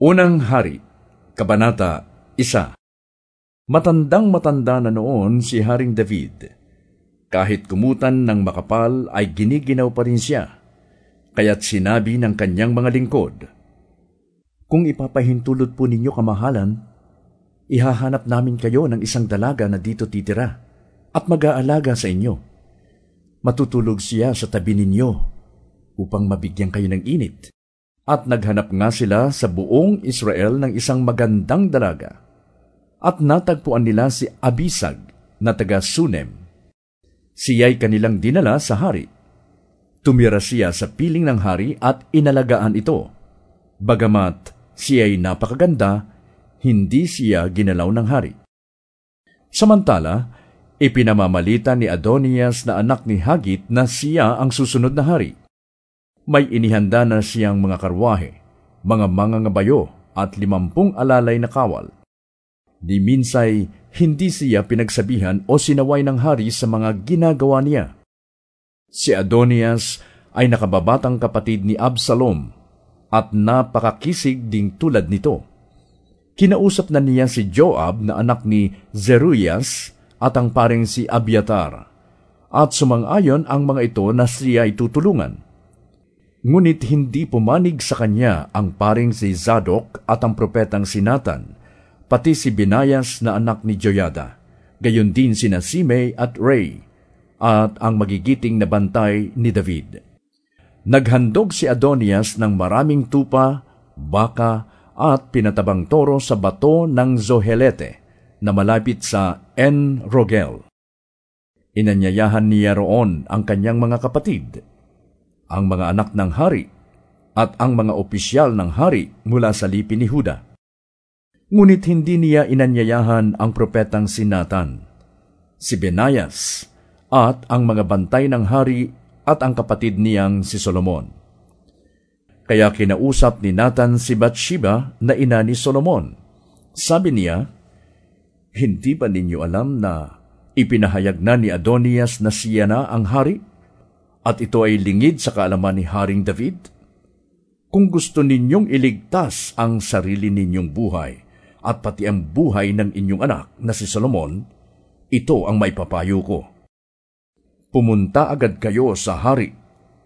Unang Hari, Kabanata Isa Matandang matanda na noon si Haring David. Kahit kumutan ng makapal ay giniginaw pa rin siya. Kaya't sinabi ng kanyang mga lingkod, Kung ipapahintulot po ninyo kamahalan, ihahanap namin kayo ng isang dalaga na dito titira at mag-aalaga sa inyo. Matutulog siya sa tabi ninyo upang mabigyan kayo ng init at naghanap nga sila sa buong Israel ng isang magandang dalaga. At natagpuan nila si Abisag na taga Sunem. Siya'y kanilang dinala sa hari. Tumira siya sa piling ng hari at inalagaan ito. Bagamat siya'y napakaganda, hindi siya ginalaw ng hari. Samantala, ipinamamalita ni Adonias na anak ni Hagit na siya ang susunod na hari may inihanda na siyang mga karwahe, mga mangangabayo at limampung alalay na kawal. Di minsay hindi siya pinagsabihan o sinaway ng hari sa mga ginagawa niya. Si Adonias ay nakababatang kapatid ni Absalom at napakakisig ding tulad nito. Kinausap na niya si Joab na anak ni Zeruias at ang paring si Abiatar. At sumang-ayon ang mga ito na siya ay tutulungan. Ngunit hindi pumanig sa kanya ang paring si Zadok at ang propetang si Nathan, pati si Binayas na anak ni Joyada, gayon din sina Simei at Ray, at ang magigiting na bantay ni David. Naghandog si Adonias ng maraming tupa, baka, at pinatabang toro sa bato ng Zohelete na malapit sa En Rogel. Inanyayahan niya roon ang kanyang mga kapatid ang mga anak ng hari at ang mga opisyal ng hari mula sa lipi ni Huda. Ngunit hindi niya inanyayahan ang propetang si Nathan, si Benayas, at ang mga bantay ng hari at ang kapatid niyang si Solomon. Kaya kinausap ni Nathan si Bathsheba na ina ni Solomon. Sabi niya, Hindi ba ninyo alam na ipinahayag na ni Adonias na siya na ang hari? At ito ay lingid sa kaalaman ni Haring David? Kung gusto ninyong iligtas ang sarili ninyong buhay at pati ang buhay ng inyong anak na si Solomon, ito ang may papayo ko. Pumunta agad kayo sa hari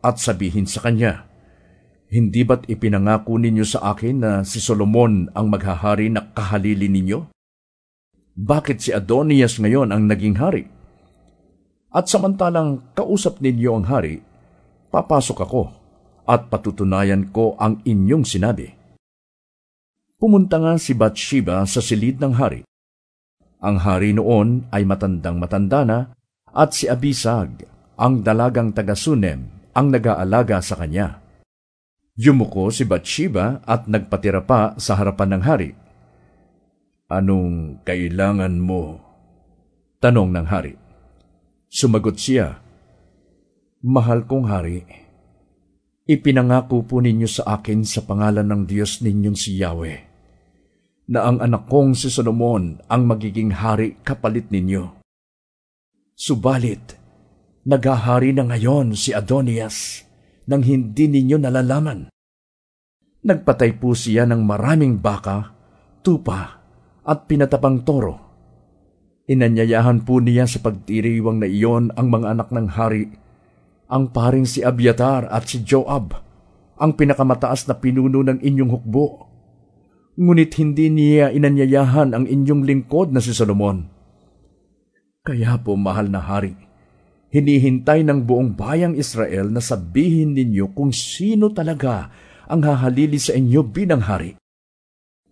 at sabihin sa kanya, Hindi ba't ipinangako ninyo sa akin na si Solomon ang maghahari na kahalili ninyo? Bakit si Adonias ngayon ang naging hari? At samantalang kausap ninyo ang hari, papasok ako at patutunayan ko ang inyong sinabi. Pumunta nga si Bathsheba sa silid ng hari. Ang hari noon ay matandang matanda na at si Abisag, ang dalagang taga-sunem, ang nag-aalaga sa kanya. Yumuko si Bathsheba at nagpatira pa sa harapan ng hari. Anong kailangan mo? Tanong ng hari. Sumagot siya, Mahal kong hari, ipinangako po ninyo sa akin sa pangalan ng Diyos ninyong si Yahweh, na ang anak kong si Solomon ang magiging hari kapalit ninyo. Subalit, naghahari na ngayon si Adonias nang hindi ninyo nalalaman. Nagpatay po siya ng maraming baka, tupa, at pinatapang toro Inanyayahan po niya sa pagtiriwang na iyon ang mga anak ng hari, ang paring si Abiatar at si Joab, ang pinakamataas na pinuno ng inyong hukbo. Ngunit hindi niya inanyayahan ang inyong lingkod na si Solomon. Kaya po, mahal na hari, hinihintay ng buong bayang Israel na sabihin ninyo kung sino talaga ang hahalili sa inyo bilang hari.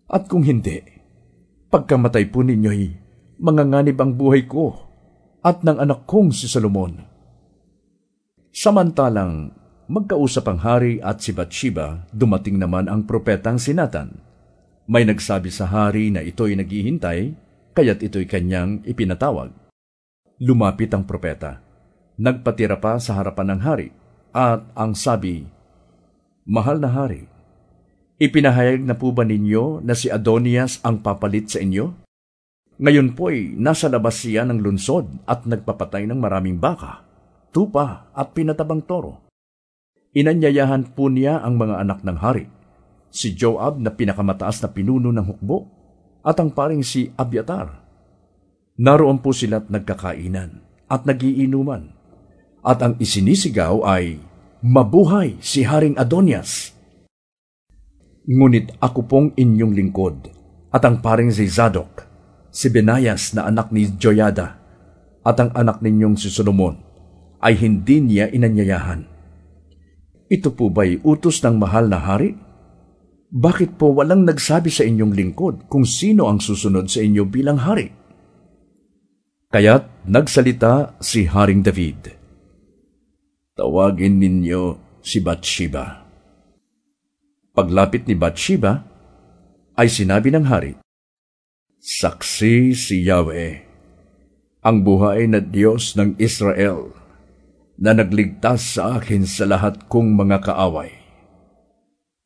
At kung hindi, pagkamatay po ninyo'y manganganib ang buhay ko at ng anak kong si Solomon. Samantalang magkausap ang hari at si Bathsheba, dumating naman ang propetang si Nathan. May nagsabi sa hari na ito'y naghihintay, kaya't ito'y kanyang ipinatawag. Lumapit ang propeta. Nagpatira pa sa harapan ng hari, at ang sabi, Mahal na hari, ipinahayag na po ba ninyo na si Adonias ang papalit sa inyo? Ngayon po'y nasa labas siya ng lunsod at nagpapatay ng maraming baka, tupa at pinatabang toro. Inanyayahan po niya ang mga anak ng hari. si Joab na pinakamataas na pinuno ng hukbo, at ang paring si Abiatar. Naroon po sila't nagkakainan at nagiinuman, at ang isinisigaw ay, Mabuhay si Haring Adonias! Ngunit ako pong inyong lingkod, at ang paring si Zadok, si Benayas na anak ni Joyada, at ang anak ninyong si Solomon, ay hindi niya inanyayahan. Ito po ba'y utos ng mahal na hari? Bakit po walang nagsabi sa inyong lingkod kung sino ang susunod sa inyo bilang hari? Kaya't nagsalita si Haring David. Tawagin ninyo si Bathsheba. Paglapit ni Bathsheba, ay sinabi ng hari, Saksi si Yahweh, ang buhay na Diyos ng Israel, na nagligtas sa akin sa lahat kong mga kaaway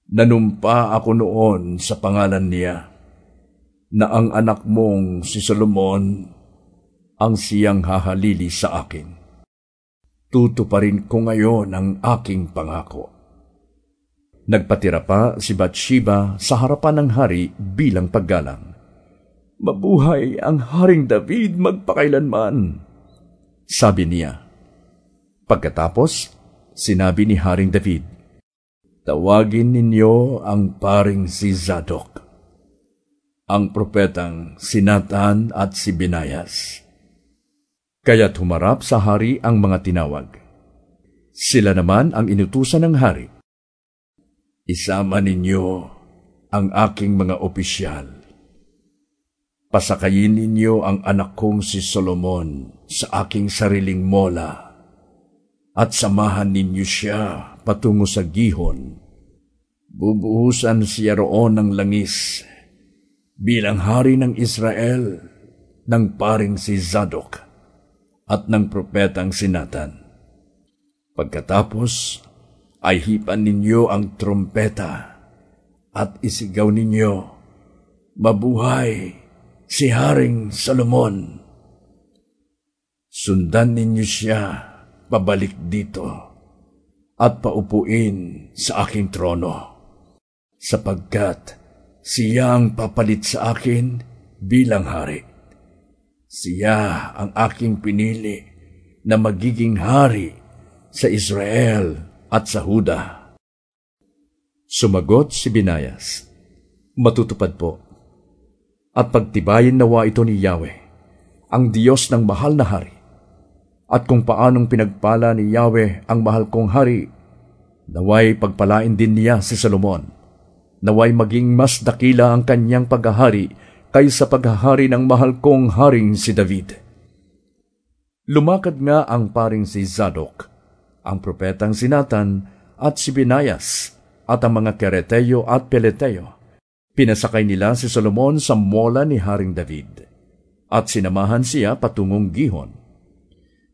Nanumpa ako noon sa pangalan niya na ang anak mong si Solomon ang siyang hahalili sa akin. Tutuparin ko ngayon ang aking pangako. Nagpatira pa si Bathsheba sa harapan ng hari bilang paggalang. Mabuhay ang Haring David magpakailanman, sabi niya. Pagkatapos, sinabi ni Haring David, Tawagin ninyo ang paring si Zadok, ang propetang si Nathan at si Binayas. Kaya't humarap sa hari ang mga tinawag. Sila naman ang inutusan ng hari. Isama ninyo ang aking mga opisyal. Pasakayin ninyo ang anak kong si Solomon sa aking sariling mola at samahan ninyo siya patungo sa gihon. Bubuhusan siya roon ng langis bilang hari ng Israel ng paring si Zadok at ng propetang si Nathan. Pagkatapos ay hipan ninyo ang trompeta at isigaw ninyo, Mabuhay si Haring Solomon! Sundan ninyo siya pabalik dito at paupuin sa aking trono, sapagkat siya ang papalit sa akin bilang hari. Siya ang aking pinili na magiging hari sa Israel at sa Huda. Sumagot si Binayas, Matutupad po, at pagtibayin nawa ito ni Yahweh, ang Diyos ng mahal na hari, at kung paanong pinagpala ni Yahweh ang mahal kong hari, naway pagpalain din niya si Solomon. Naway maging mas dakila ang kanyang paghahari kaysa paghahari ng mahal kong haring si David. Lumakad nga ang paring si Zadok, ang propetang si Nathan at si Binayas at ang mga Kereteyo at Peleteyo. Pinasakay nila si Solomon sa mola ni Haring David at sinamahan siya patungong Gihon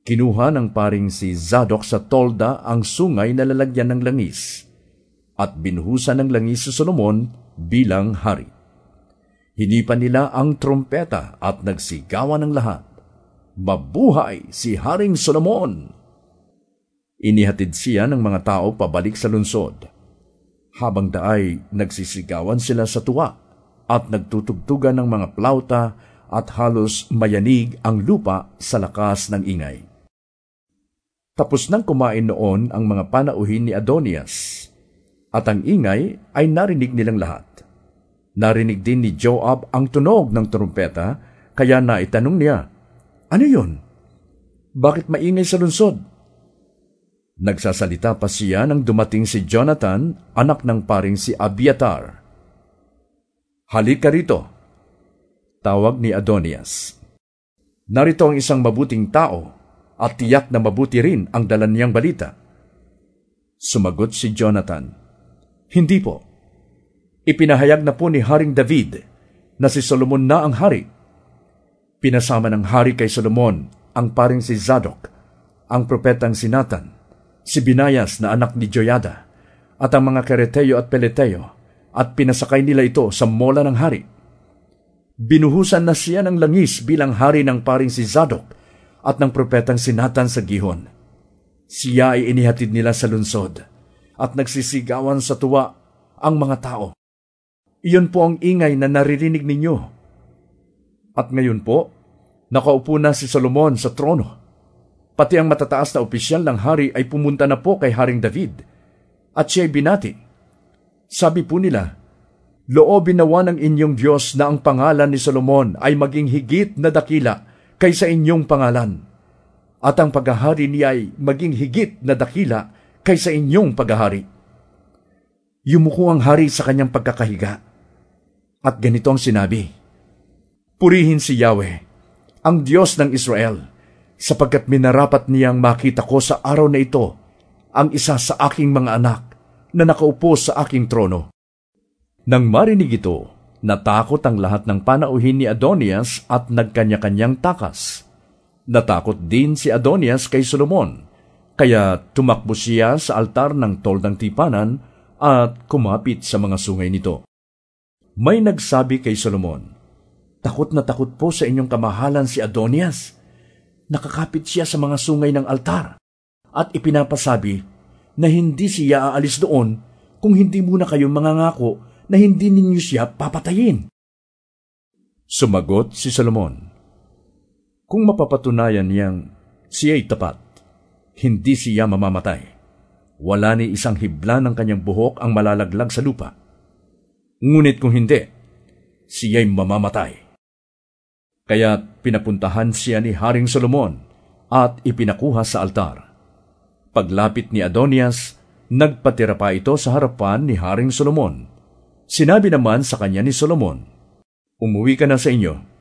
Kinuha ng paring si Zadok sa tolda ang sungay na lalagyan ng langis at binuhusan ng langis si Solomon bilang hari. Hinipan nila ang trompeta at nagsigawan ng lahat. Mabuhay si Haring Solomon! Inihatid siya ng mga tao pabalik sa lungsod. Habang daay, nagsisigawan sila sa tuwa at nagtutugtugan ng mga plauta at halos mayanig ang lupa sa lakas ng ingay. Tapos nang kumain noon ang mga panauhin ni Adonias, at ang ingay ay narinig nilang lahat. Narinig din ni Joab ang tunog ng trumpeta, kaya naitanong niya, Ano yun? Bakit maingay sa lungsod? Nagsasalita pa siya nang dumating si Jonathan, anak ng paring si Abiatar. Halika rito, tawag ni Adonias. Narito ang isang mabuting tao at tiyak na mabuti rin ang dala niyang balita. Sumagot si Jonathan, Hindi po. Ipinahayag na po ni Haring David na si Solomon na ang hari. Pinasama ng hari kay Solomon ang paring si Zadok, ang propetang si Nathan, si Binayas na anak ni Joyada, at ang mga Kereteyo at Peleteyo, at pinasakay nila ito sa mola ng hari. Binuhusan na siya ng langis bilang hari ng paring si Zadok, at ng propetang sinatan sa gihon. Siya ay inihatid nila sa lunsod at nagsisigawan sa tuwa ang mga tao. Iyon po ang ingay na naririnig ninyo. At ngayon po, nakaupo na si Solomon sa trono. Pati ang matataas na opisyal ng hari ay pumunta na po kay Haring David. At siya'y binati. Sabi po nila, Loobin nawa ng inyong Diyos na ang pangalan ni Solomon ay maging higit na dakila kaysa inyong pangalan. At ang paghahari niya ay maging higit na dakila kaysa inyong paghahari. Yumuko ang hari sa kanyang pagkakahiga. At ganito ang sinabi, Purihin si Yahweh, ang Diyos ng Israel, sapagkat minarapat niyang makita ko sa araw na ito ang isa sa aking mga anak na nakaupo sa aking trono. Nang marinig ito, natakot ang lahat ng panauhin ni Adonias at nagkanya-kanyang takas. Natakot din si Adonias kay Solomon, kaya tumakbo siya sa altar ng toldang tipanan at kumapit sa mga sungay nito. May nagsabi kay Solomon, Takot na takot po sa inyong kamahalan si Adonias. Nakakapit siya sa mga sungay ng altar at ipinapasabi na hindi siya aalis doon kung hindi muna kayo mangangako na hindi ninyo siya papatayin. Sumagot si Solomon, Kung mapapatunayan niyang siya'y tapat, hindi siya mamamatay. Wala ni isang hibla ng kanyang buhok ang malalaglag sa lupa. Ngunit kung hindi, siya'y mamamatay. Kaya pinapuntahan siya ni Haring Solomon at ipinakuha sa altar. Paglapit ni Adonias, nagpatira pa ito sa harapan ni Haring Solomon Sinabi naman sa kanya ni Solomon, Umuwi ka na sa inyo.